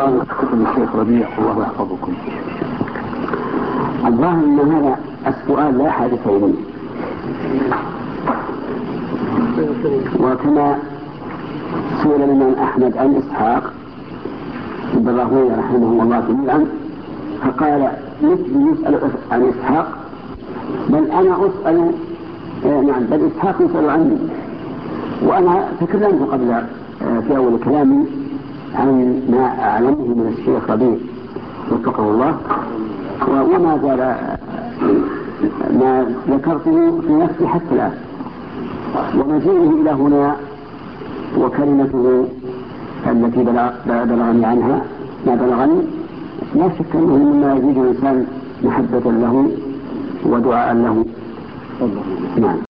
سؤال كتب الشيخ ربيع الله يحفظكم. الظاهر أن هذا السؤال لا حادث إليه. وكما سئل الإمام أحمد عن إسحاق بن راهويه رحمه الله جميعا فقال يسال عن إسحاق بل أنا أسأل آه، نعم بل إسحاق يسأل عني. وأنا تكلمت قبل آه، في أول كلامي عن ما أعلمه من الشيخ ربيع وفقه الله. وما زال ما ذكرته في نفسي حتى الآن. ومجيئه إلى هنا وكلمته التي بلغني عنها ما بلغني لا شك أنه مما يزيد الإنسان محبة له ودعاء له. نعم.